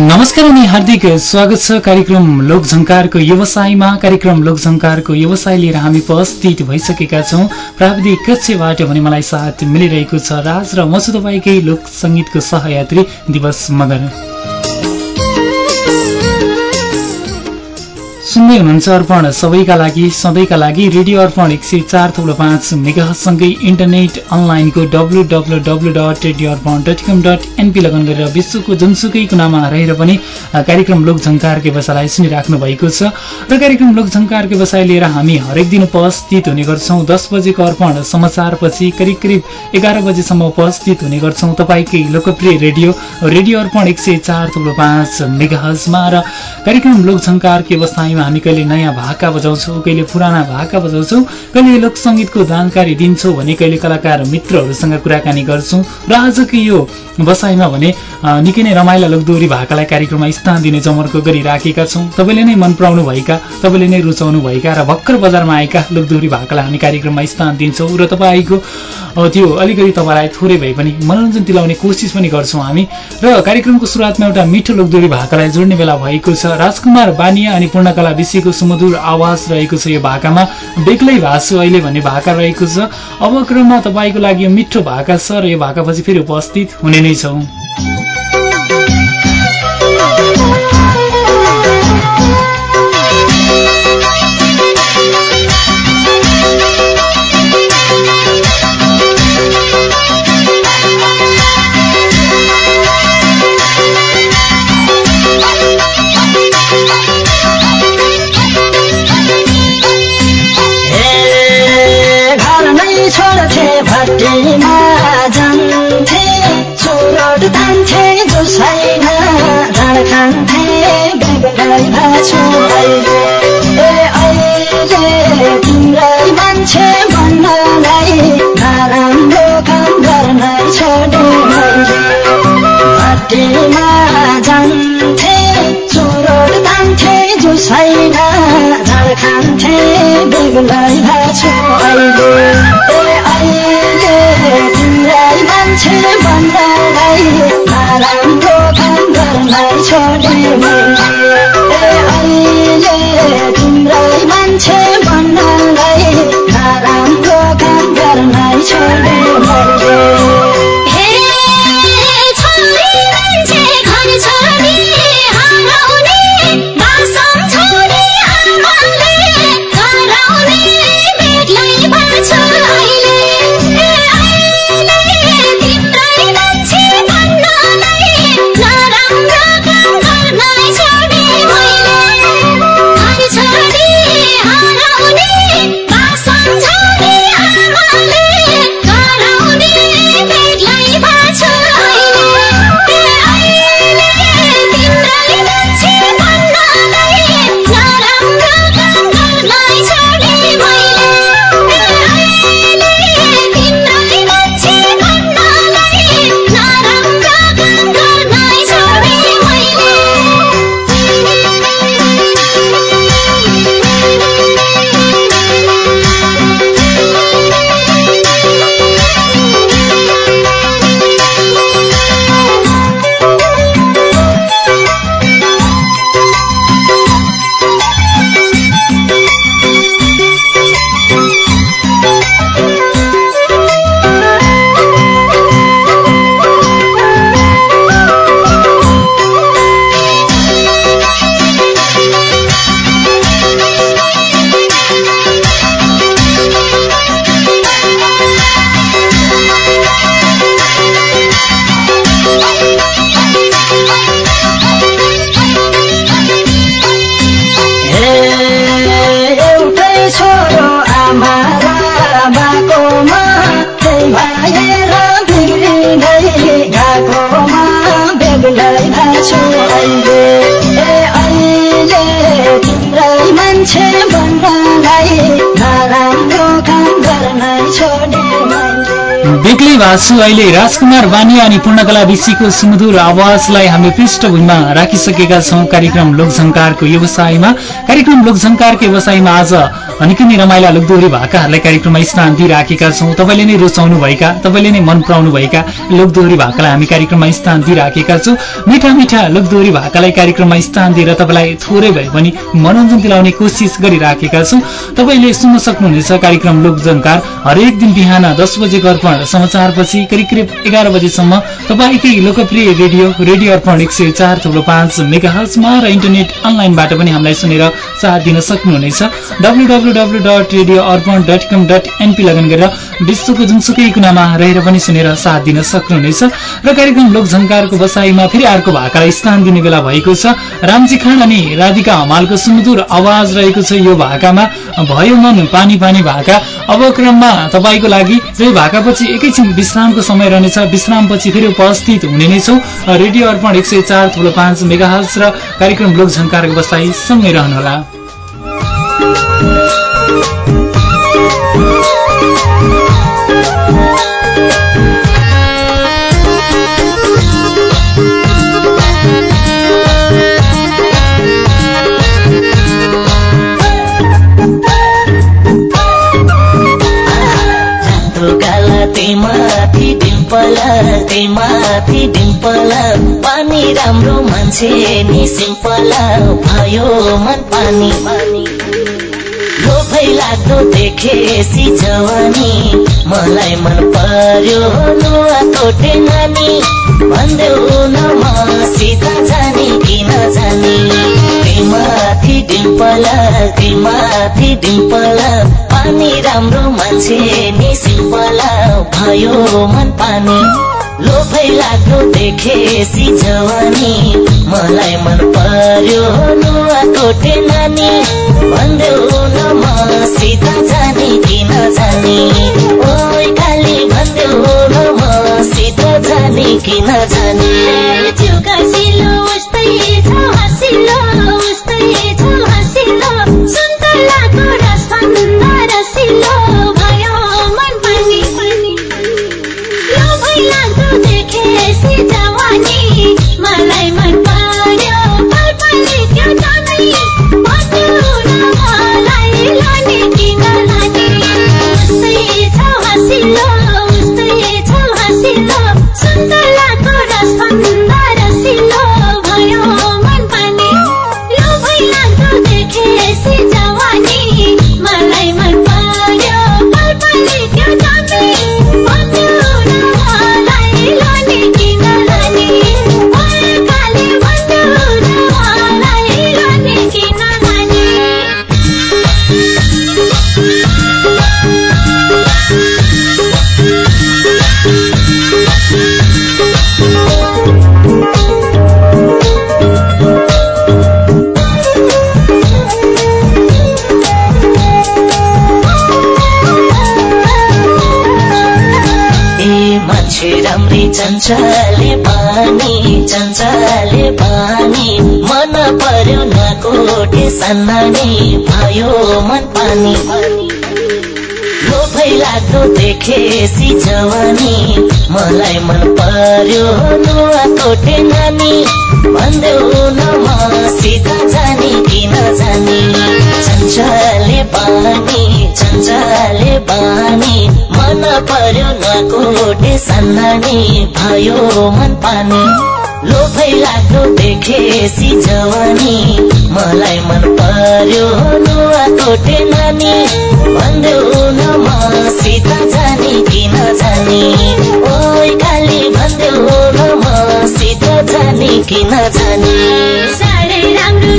नमस्कार अनि हार्दिक स्वागत छ कार्यक्रम लोकझङ्कारको व्यवसायमा। कार्यक्रम लोकझङ्कारको व्यवसाय लिएर हामी उपस्थित भइसकेका छौँ। प्राविधिक कक्षबाट भने मलाई साथ मिलिरहेको छ राज र म छु तपाईँकै लोक सङ्गीतको सहयात्री दिवस मगर। सुन्दै हुनुहुन्छ अर्पण। सबैका लागि सधैँका लागि रेडियो अर्पण एक सय चार थुप्रो पाँच मेगासँगै इन्टरनेट अनलाइनको W W W dot radio Arpan dot com dot NP log on गरेर विश्वको जुनसुकै कुनामा रहेर पनि कार्यक्रम लोकझङ्कार व्यवसायलाई सुनिराख्नु भएको छ। र कार्यक्रम लोकझङ्कार व्यवसाय लिएर हामी हरेक दिन उपस्थित हुने गर्छौँ। दस बजेको अर्पण समाचारपछि करिब करिब एघार बजेसम्म उपस्थित हुने गर्छौँ। तपाईँकै लोकप्रिय रेडियो रेडियो अर्पण एक सय चार थुप्रो पाँच मेगाहजमा र कार्यक्रम लोकझङ्कार व्यवसायमा हामी कहिले नयाँ भाका बजाउँछौँ कहिले पुराना भाका बजाउँछौँ कहिले लोकसङ्गीतको जानकारी दिन्छौँ भने कहिले कलाकार मित्रहरूसँग कुराकानी गर्छौँ। र आजको यो बसाइमा भने निकै नै रमाइला लोकदोरी भाकालाई कार्यक्रममा स्थान दिने जमर्को गरिराखेका छौँ। तपाईँले नै मन पराउनु भएका तपाईँले नै रुचाउनु भएका र भर्खर बजारमा आएका लोकदोरी भाकालाई हामी कार्यक्रममा स्थान दिन्छौँ। र तपाईँको त्यो अलिकति तपाईँलाई थोरै भए पनि मनोरञ्जन दिलाउने कोसिस पनि गर्छौँ हामी। र कार्यक्रमको सुरुवातमा एउटा मिठो लोकदोरी भाकालाई जोड्ने बेला भएको छ। राजकुमार बानिया अनि पूर्णकला विषयको सुमधुर आवाज रहेको छ यो भाकामा। बेग्लै भाषु अहिले भन्ने भाका रहेको छ। अब क्रममा तपाईँको लागि यो मिठो भाका छ र यो भाकापछि फेरि उपस्थित हुने नै छौँ। time भाषु अहिले राजकुमार बानिया अनि पूर्णकला विषीको सुमधुर आवाजलाई हामीले पृष्ठभूमिमा राखिसकेका छौँ। कार्यक्रम लोकझङ्कारको व्यवसायमा। कार्यक्रम लोकझङ्कारको व्यवसायमा आज निकै नै रमाइला लोकदोहोरी भाकाहरूलाई कार्यक्रममा स्थान दिइराखेका छौँ। तपाईँले नै रुचाउनु भएका तपाईँले नै मन पराउनु भएका लोकदोहोरी भाकालाई हामी कार्यक्रममा स्थान दिइराखेका छौँ। मिठा मिठा लोकदोहोरी भाकालाई कार्यक्रममा स्थान दिएर तपाईँलाई थोरै भए पनि मनोरञ्जन दिलाउने कोसिस गरिराखेका छौँ। तपाईँले सुन्न सक्नुहुनेछ कार्यक्रम लोकझङ्कार हरेक दिन बिहान दस बजेको अर्पण समाचारपछि करिब करिब एघार बजेसम्म तपाईँकै लोकप्रिय रेडियो रेडियो अर्पण एक सय चार थुप्रो पाँच मेगा हर्समा र इन्टरनेट अनलाइनबाट पनि हामीलाई सुनेर साथ दिन सक्नुहुनेछ। W W W dot radio Arpan dot com dot NP लगन गरेर विश्वको जुनसुकै कुनामा रहेर पनि सुनेर साथ दिन सक्नुहुनेछ। र कार्यक्रम लोकझङ्कारको बसाईमा फेरि अर्को भाकालाई स्थान दिने बेला भएको छ। रामजी खान अनि राधिका हमालको सुमधुर आवाज रहेको छ यो भाकामा। भयो मन पानी पानी भाका। अब क्रममा तपाईँको लागि र भाकापछि एकैछिन विश्रामको समय रहनेछ विश्रामपछि फेरि उपस्थित हुने नै छौँ। रेडियो अर्पण एक सय चार थुप्रो पाँच मेगा र कार्यक्रम लोकझङ्कारको बसाई सँगै रहनुहोला। डिम्पल माथि डिम्पल। पानी राम्रो मान्छे नि सिम्पल। भयो मन पानी पानी लोभै लाग्दो देखेसी जवानी। मलाई मन पर्यो नुवा कोटे नानी। भन्देऊ न मसित जाने कि नजाने माथि डिम्पल माथि डिम्पल। पानी राम्रो मान्छे नि सिम्पल भयो मन पानी लोभै लाग्दो देखेसी जवानी। मलाई मन पर्यो नुवा कोटे नानी। भन्देऊ न मसित जाने कि नजाने ओइ खाली भन्देऊ न मसित जाने कि नजाने चञ्चले बानी चञ्चले बानी मन पर्यो नकोटे सन्नानी भयो मन पानी। लोभै लाग्दो देखेसी जवानी। मलाई मन पर्यो नुवा कोटे नानी। भन्देऊ न मसित जाने कि नजाने। चञ्चले बानी चञ्चले बानी। मन पर्यो नकोटे सन्नानी भयो मन पानी लोभै लाग्दो देखेसी जवानी। मलाई मन पर्यो नुवा कोटे नानी। भन्देऊ न मसित जाने कि नजाने ओइ खाली भन्देऊ न मसित जाने कि नजाने साह्रै राम्रो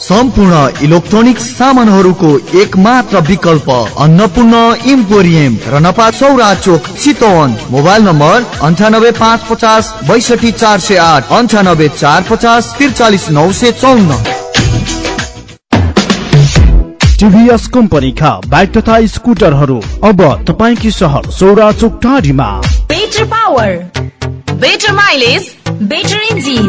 सम्पूर्ण इलेक्ट्रोनिक सामानहरूको एक मात्र विकल्प अन्नपूर्ण इम्पोरियम रनपा चौरा चोक चितवन मोबाइल नम्बर अन्ठानब्बे पाँच पचास बैसठी चार सय आठ अन्ठानब्बे चार पचास त्रिचालिस नौ सय चौन्न। टिभीएस कम्पनीका बाइक तथा स्कुटरहरू अब तपाईँकी सहर सौरा चोक टाढीमा। Better power better mileage better engine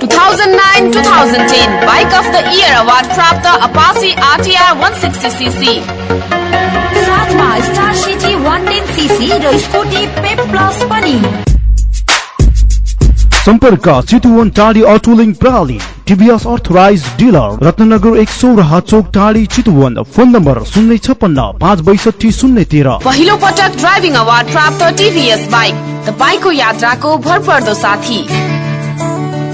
2009-2010 bike of the year award प्राप्त अपाची आरटीआर 160 सीसी साथमा स्टार सिटी 110 सीसी र स्कुटी पेप प्लस पनि। सम्पर्क चितुवन टाढी अटोलिङ प्रणाली टिभीएस अर्थराइज डिलर रत्नगर एक सौराहा चोक टाढी चितुवन फोन नम्बर शून्य छप्पन्न पाँच बैसठी शून्य तेह्र। पहिलो पटक ड्राइभिङ अवार्ड प्राप्त टिभीएस बाइक तपाईँको यात्राको भरपर्दो साथी।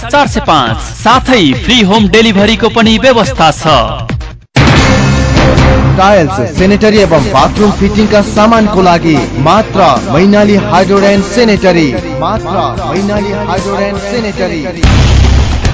चार सय साथै फ्री होम डेलिभरीको पनि व्यवस्था छ। टाइल्स सेनेटरी एवं बाथरूम फिटिङका सामानको लागि मात्र मैनाली हाइड्रोड सेनेटरी। मात्र मैनाली हाइड्रोड सेनेटरी।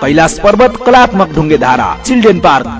कैलाश पर्वत कलात्मक ढुङ्गे धारा children park.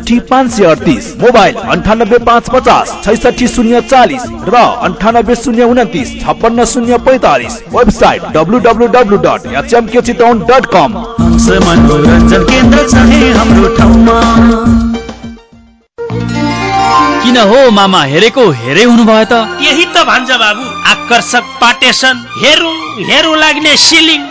पाँच सय अडतिस. मोबाइल अन्ठानब्बे पाँच पचास छैसठी शून्य चालिस र अन्ठानब्बे शून्य उन्तिस छप्पन्न शून्य पैतालिस website W W W dot HMK Chitwan dot com Hans मनोरञ्जन केन्द्र छ है हाम्रो ठाउँमा किन हो मामा हेरेको हेरे हुनुभयो त? यही त भन्छ बाबु। आकर्षक पाटेसन। हेरौँ हेरौँ लाग्ने सिलिङ।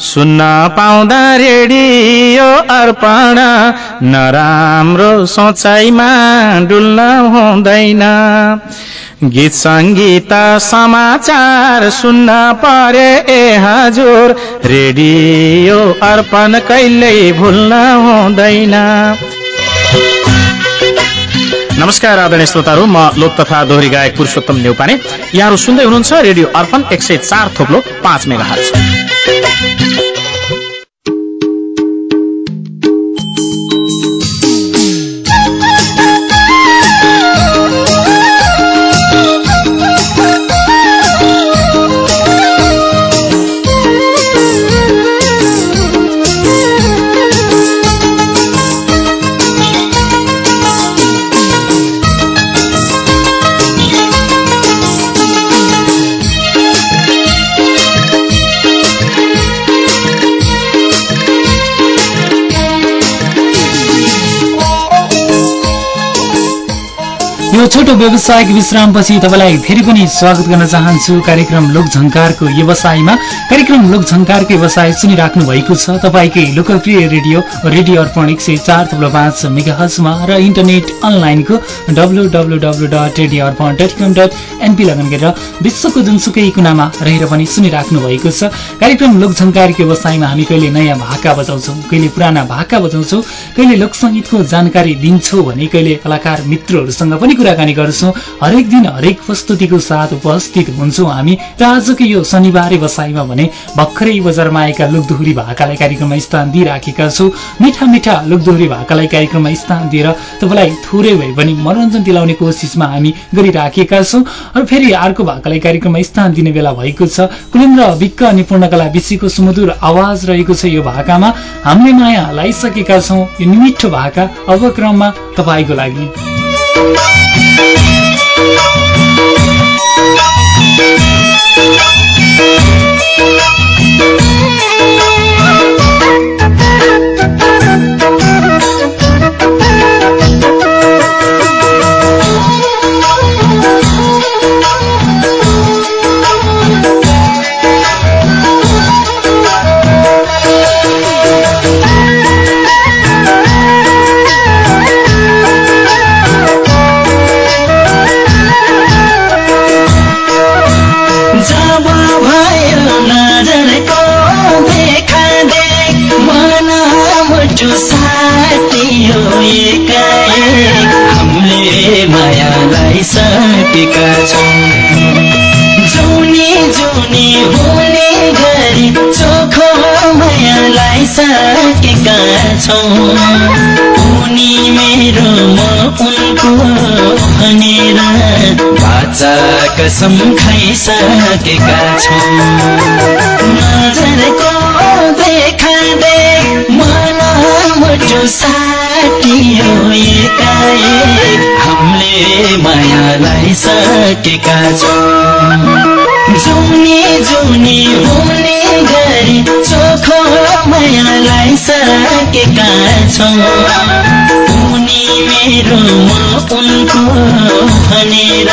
सुन्न पाउँदा रेडियो अर्पण। नराम्रो सोचाइमा डुल्न हुँदैन। गीत सङ्गीत समाचार सुन्न परे ए हजुर। रेडियो अर्पण कहिल्यै भुल्न हुँदैन। नमस्कार आदरणीय श्रोताहरू म लोक तथा दोहोरी गायक पुरुषोत्तम नेउपाने यहाँहरू सुन्दै हुनुहुन्छ रेडियो अर्पण एक सय चार थोप्लो पाँच मेगा थ यो छोटो व्यवसायिक विश्रामपछि तपाईँलाई फेरि पनि स्वागत गर्न चाहन्छु। कार्यक्रम लोकझङ्कारको व्यवसायमा। कार्यक्रम लोकझङ्कारको व्यवसाय सुनिराख्नु भएको छ। तपाईँकै लोकप्रिय रेडियो रेडियो अर्पण एक सय चार थप्लो पाँच मेगाहजमा र इन्टरनेट अनलाइनको W W W dot radio Arpan dot com dot NP लगन गरेर विश्वको जुनसुकै कुनामा रहेर पनि सुनिराख्नु भएको छ। कार्यक्रम लोकझङ्कारको व्यवसायमा हामी कहिले नयाँ भाका बजाउँछौँ कहिले पुराना भाका बजाउँछौँ कहिले लोकसङ्गीतको जानकारी दिन्छौँ भने कहिले कलाकार मित्रहरूसँग पनि कुराकानी गर्छौँ। हरेक दिन हरेक प्रस्तुतिको साथ उपस्थित हुन्छौँ हामी। र आजको यो शनिबार बसाइमा भने भर्खरै बजारमा आएका लोकदोहोरी भाकालाई कार्यक्रममा स्थान दिइराखेका छौँ। मिठा मिठा लोकदोहोरी भाकालाई कार्यक्रममा स्थान दिएर तपाईँलाई थोरै भए पनि मनोरञ्जन दिलाउने कोसिसमा हामी गरिराखेका छौँ। अब फेरि अर्को भाकालाई कार्यक्रममा स्थान दिने बेला भएको छ। कुलेन्द्र विक्क अनि पूर्णकला विषीको सुमधुर आवाज रहेको छ यो भाकामा। हामीले माया लाइसकेका छौँ। यो मिठो भाका अब क्रममा तपाईँको लागि। सकेका छौँ। उनी मेरो म उनको भनेर बाचा कसम खाइसकेका छौँ। नजरको देखा दे मलाई मुटु साटियो एकाएक हामीले मायालाई सकेका छौँ। जुनी जुनी हुने गरी चोखो मायालाई सकेका छौँ उनी मेरो म उनको भनेर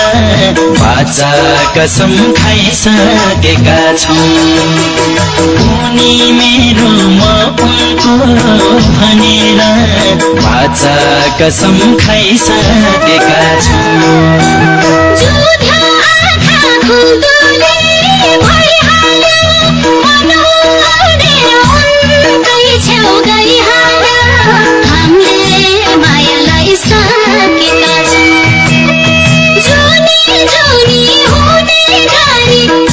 बाचा कसम खाइसकेका छौँ उनी मेरो म उनको भनेर बाचा कसम खाइसकेका छौँ सकेका छौँ जुनी जुनी हुने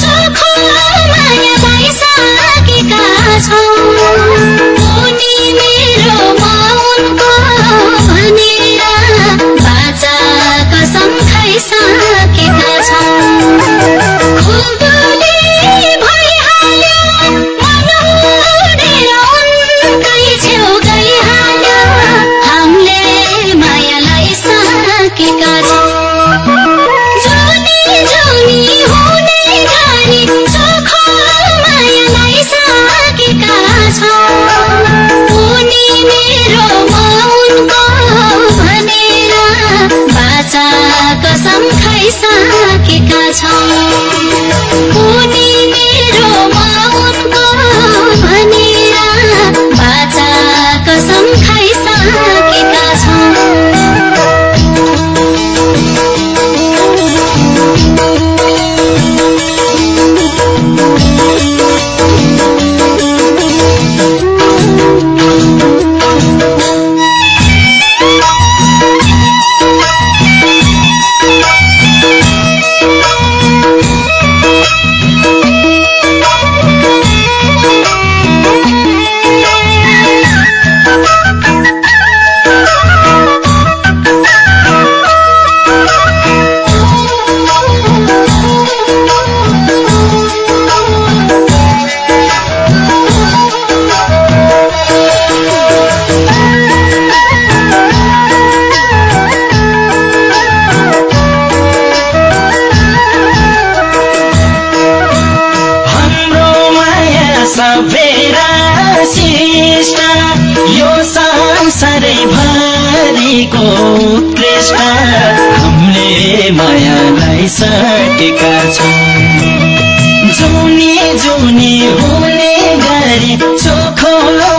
सकेका छौँ जुनी जुनी हुने गरी चोखो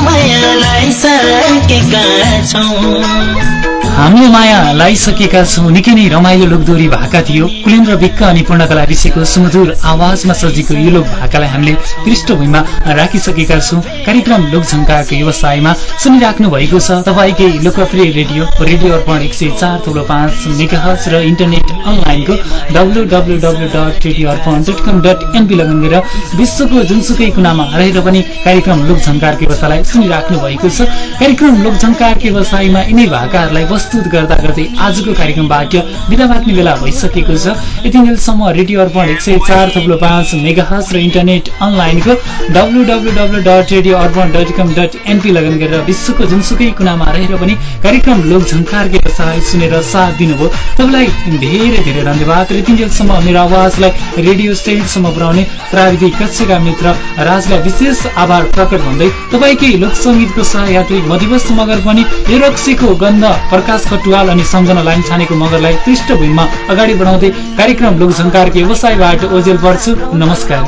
मायालाई सकेका छौँ। हामीले माया लाइसकेका छौँ। निकै नै रमाइलो लोकदोरी भाका थियो। कुलेन्द्र विक्क अनि पूर्णकला ऋषिको सुमधुर आवाजमा सजिएको यो लोक भाकालाई हामीले पृष्ठभूमिमा राखिसकेका छौँ। कार्यक्रम लोकझङ्कारको व्यवसायमा सुनिराख्नु भएको छ। तपाईँकै लोकप्रिय रेडियो रेडियो अर्पण एक सय चार थुलो पाँच मेगाहज र इन्टरनेट अनलाइनको W W W dot radio Arpan dot com dot NP लगन गरेर विश्वको जुनसुकै कुनामा रहेर पनि कार्यक्रम लोकझङ्कार व्यवसायलाई सुनिराख्नु भएको छ। कार्यक्रम लोकझङ्कार व्यवसायमा यिनै भाकाहरूलाई प्रस्तुत गर्दा गर्दै आजको कार्यक्रमबाट बिदा माग्ने बेला भइसकेको छ। यति बेलसम्म रेडियो अर्पण एक सय चार थप्लो पाँच मेगाहज र इन्टरनेट अनलाइनको W W W dot radio Arpan dot com dot NP लगन गरेर विश्वको जुनसुकै कुनामा रहेर पनि कार्यक्रम लोकझङ्कार व्यवसाय सुनेर साथ दिनुभयो। तपाईँलाई धेरै धेरै धन्यवाद र यति बेलसम्म मेरो आवाजलाई रेडियो स्टेटसम्म पुर्याउने प्राविधिक कक्षका मित्र राजलाई विशेष आभार प्रकट भन्दै तपाईँकै लोकसङ्गीतको सहयात्री मधिवस्त मगर पनि यो रक्सीको गन्ध प्रकाश खटुवाल अनि सम्झना लाइन छानेको मगरलाई पृष्ठभूमिमा अगाडि बढाउँदै कार्यक्रम लोकझङ्कारको व्यवसायबाट ओजेल पर्छु नमस्कार।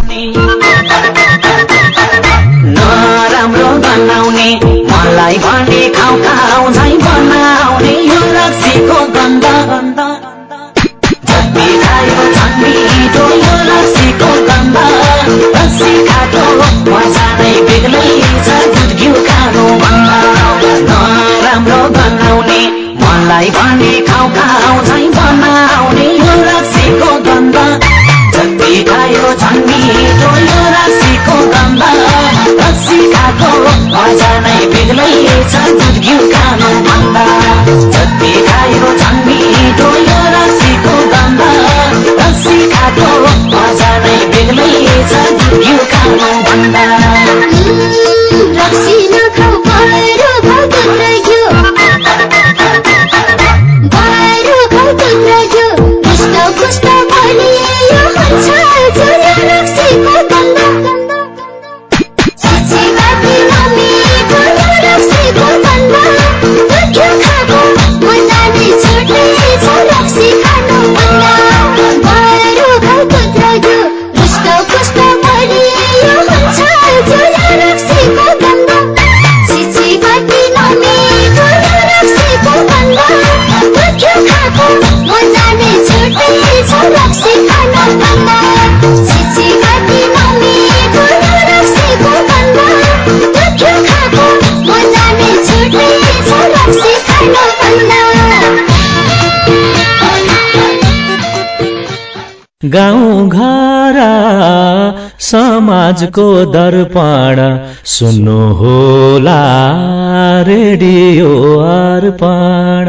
नराम्रो बनाउने मलाई भने खाउ खाउ झै बनाउने यो रक्सीको गन्ध। गन्ध झन्डी खायो झन्डीटो यो रक्सीको गन्ध। रक्सी खाएको मजा नै बेग्लै छ दुध घिउ खानु भन्दा। नराम्रो बनाउने तिमीलाई भने खाउ खाउ झै बनाउने यो रक्सीको गन्ध जति खायो झन् यो रक्सीको गन्ध रक्सी खाएको मजा नै बेग्लै छ दुध घिउ खानु भन्दा जति खायो झन् यो रक्सीको गन्ध रक्सी खाएको मजा नै बेग्लै छ दुध घिउ खानु भन्दा समाजको दर्पण सुन्नु होला रेडियो अर्पण।